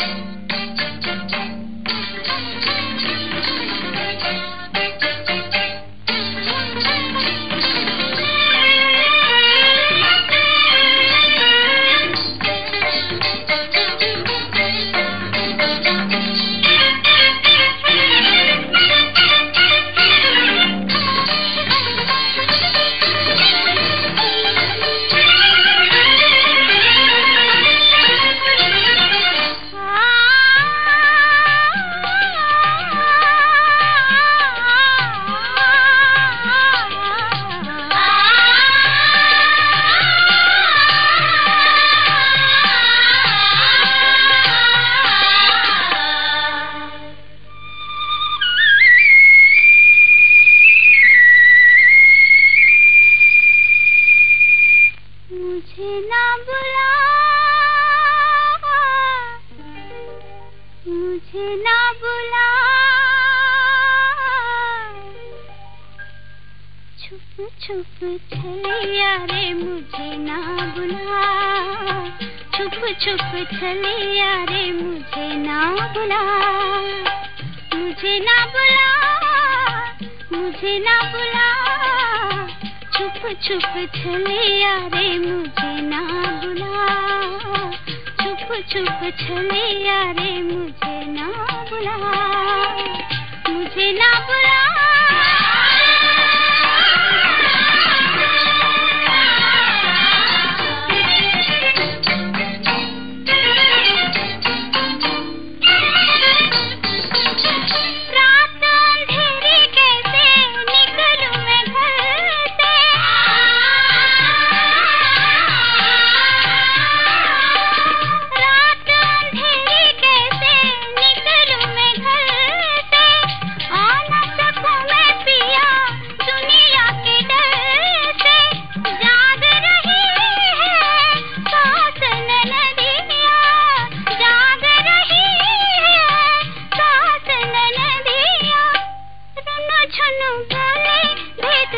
Thank you. मुझे ना बुला। मुझे ना बुला। छुप छुप चलिया रे, मुझे ना बुला। छुप छुप चलिया रे, मुझे ना बुला। मुझे ना बुला। मुझे ना बुला। छुप छुप यारे मुझे ना बुला। चुप छुप चलिया रे मुझे ना बुला। मुझे ना बुला।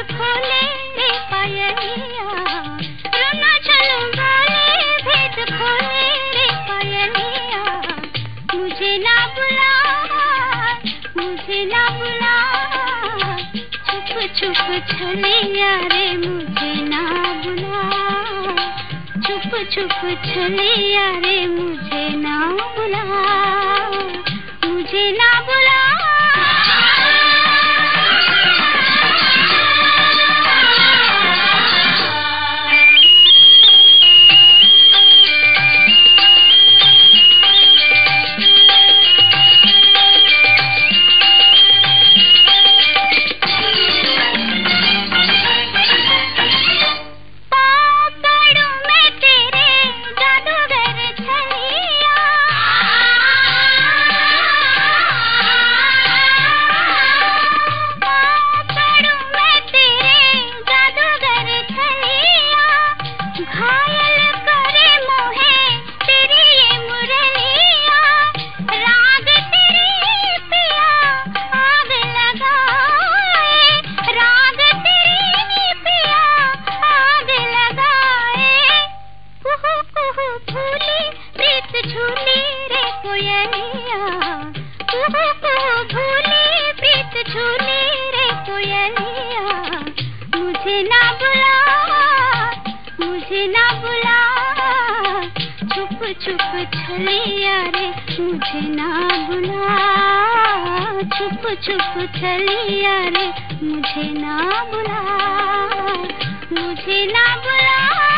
खोले रे झन बोले भेद खोले मुझे ना बुला, मुझे ना बुला। छुप छुप रे, मुझे ना बुला। छुप छुप छलिया रे, मुझे ना बुला। मुझे ना छुप छलिया रे मुझे ना बुला। चुप चुप छलिया रे मुझे ना बुला। मुझे ना बुला।